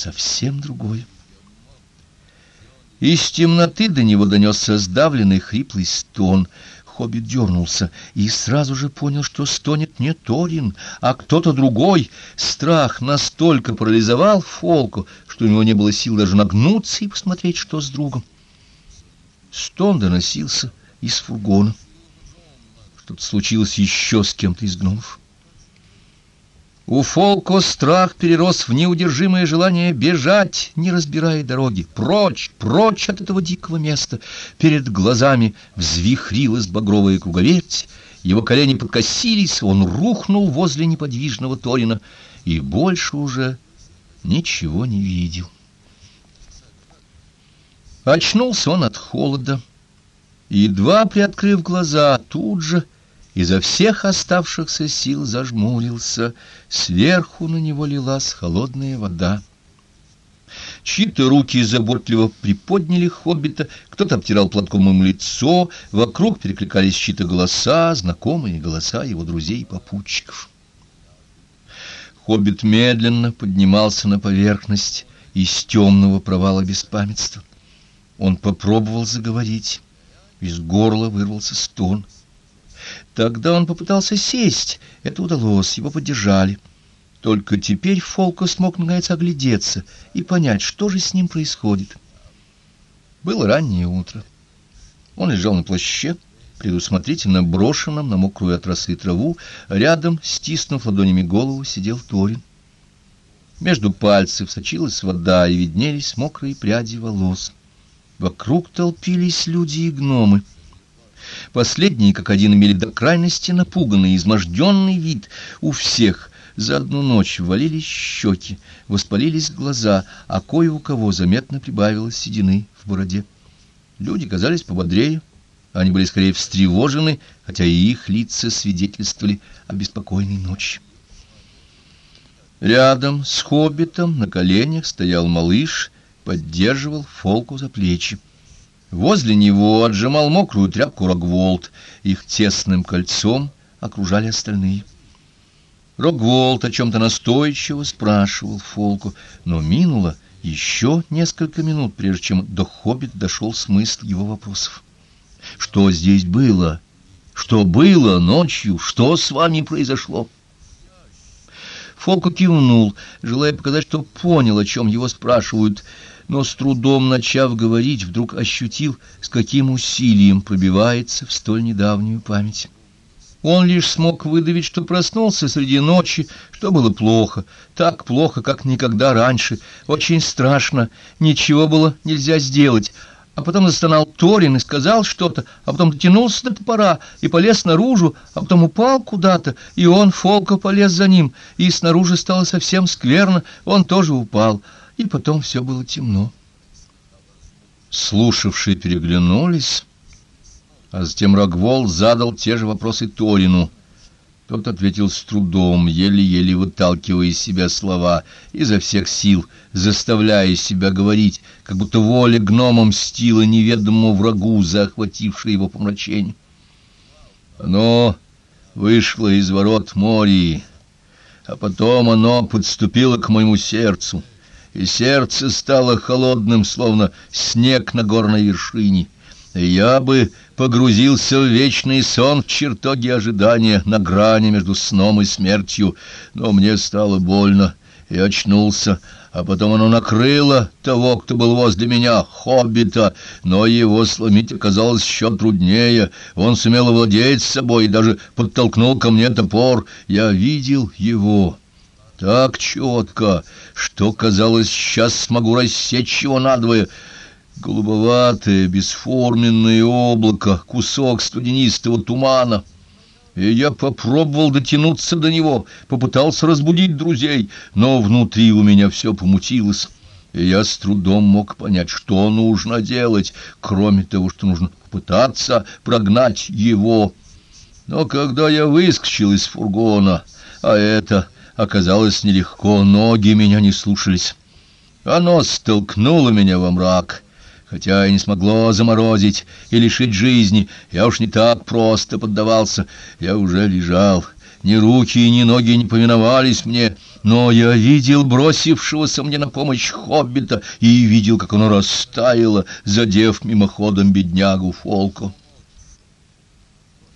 совсем другое. Из темноты до него донесся сдавленный хриплый стон. Хоббит дернулся и сразу же понял, что стонет не Торин, а кто-то другой. Страх настолько парализовал Фолку, что у него не было сил даже нагнуться и посмотреть, что с другом. Стон доносился из фургона. Что-то случилось еще с кем-то из гномов. У Фолко страх перерос в неудержимое желание бежать, не разбирая дороги, прочь, прочь от этого дикого места. Перед глазами взвихрилась багровая круговерть, его колени подкосились, он рухнул возле неподвижного Торина и больше уже ничего не видел. Очнулся он от холода, едва приоткрыв глаза, тут же изо всех оставшихся сил зажмурился, сверху на него лилась холодная вода. Чьи-то руки заботливо приподняли хоббита, кто-то обтирал платком ему лицо, вокруг перекликались чьи-то голоса, знакомые голоса его друзей и попутчиков. Хоббит медленно поднимался на поверхность из темного провала беспамятства. Он попробовал заговорить. Из горла вырвался стон — Тогда он попытался сесть. Это удалось, его поддержали. Только теперь Фолко смог наконец оглядеться и понять, что же с ним происходит. Было раннее утро. Он лежал на плаще, предусмотрительно брошенном на мокрую от траву. Рядом, стиснув ладонями голову, сидел Торин. Между пальцев сочилась вода, и виднелись мокрые пряди волос. Вокруг толпились люди и гномы. Последние, как один, имели до крайности напуганный, изможденный вид. У всех за одну ночь ввалились щеки, воспалились глаза, а кое у кого заметно прибавилось седины в бороде. Люди казались пободрее, они были скорее встревожены, хотя и их лица свидетельствовали о беспокойной ночи. Рядом с хоббитом на коленях стоял малыш, поддерживал Фолку за плечи. Возле него отжимал мокрую тряпку Рогволд. Их тесным кольцом окружали остальные. Рогволд о чем-то настойчиво спрашивал Фолку, но минуло еще несколько минут, прежде чем до Хоббит дошел смысл его вопросов. «Что здесь было? Что было ночью? Что с вами произошло?» Фолку кивнул, желая показать, что понял, о чем его спрашивают, — но с трудом начав говорить, вдруг ощутил, с каким усилием пробивается в столь недавнюю память. Он лишь смог выдавить, что проснулся среди ночи, что было плохо, так плохо, как никогда раньше, очень страшно, ничего было нельзя сделать, а потом застонал Торин и сказал что-то, а потом дотянулся до топора и полез наружу, а потом упал куда-то, и он, Фолка, полез за ним, и снаружи стало совсем скверно, он тоже упал и потом все было темно. Слушавшие переглянулись, а затем Рогвол задал те же вопросы Торину. Тот ответил с трудом, еле-еле выталкивая из себя слова, изо всех сил, заставляя себя говорить, как будто воля гнома мстила неведомому врагу, захватившей его помрачение. Оно вышло из ворот моря, а потом оно подступило к моему сердцу и сердце стало холодным, словно снег на горной вершине. Я бы погрузился в вечный сон в чертоге ожидания на грани между сном и смертью, но мне стало больно, и очнулся, а потом оно накрыло того, кто был возле меня, хоббита, но его сломить оказалось еще труднее. Он сумел овладеть собой и даже подтолкнул ко мне топор. Я видел его, так четко, что, казалось, сейчас смогу рассечь его надвое. Голубоватое, бесформенное облако, кусок студенистого тумана. И я попробовал дотянуться до него, попытался разбудить друзей, но внутри у меня все помутилось. И я с трудом мог понять, что нужно делать, кроме того, что нужно попытаться прогнать его. Но когда я выскочил из фургона, а это оказалось нелегко, ноги меня не слушались. Оно столкнуло меня во мрак, хотя и не смогло заморозить и лишить жизни. Я уж не так просто поддавался, я уже лежал. Ни руки, ни ноги не повиновались мне, Но я видел бросившегося мне на помощь хоббита и видел, как оно растаяло, задев мимоходом беднягу Фолко.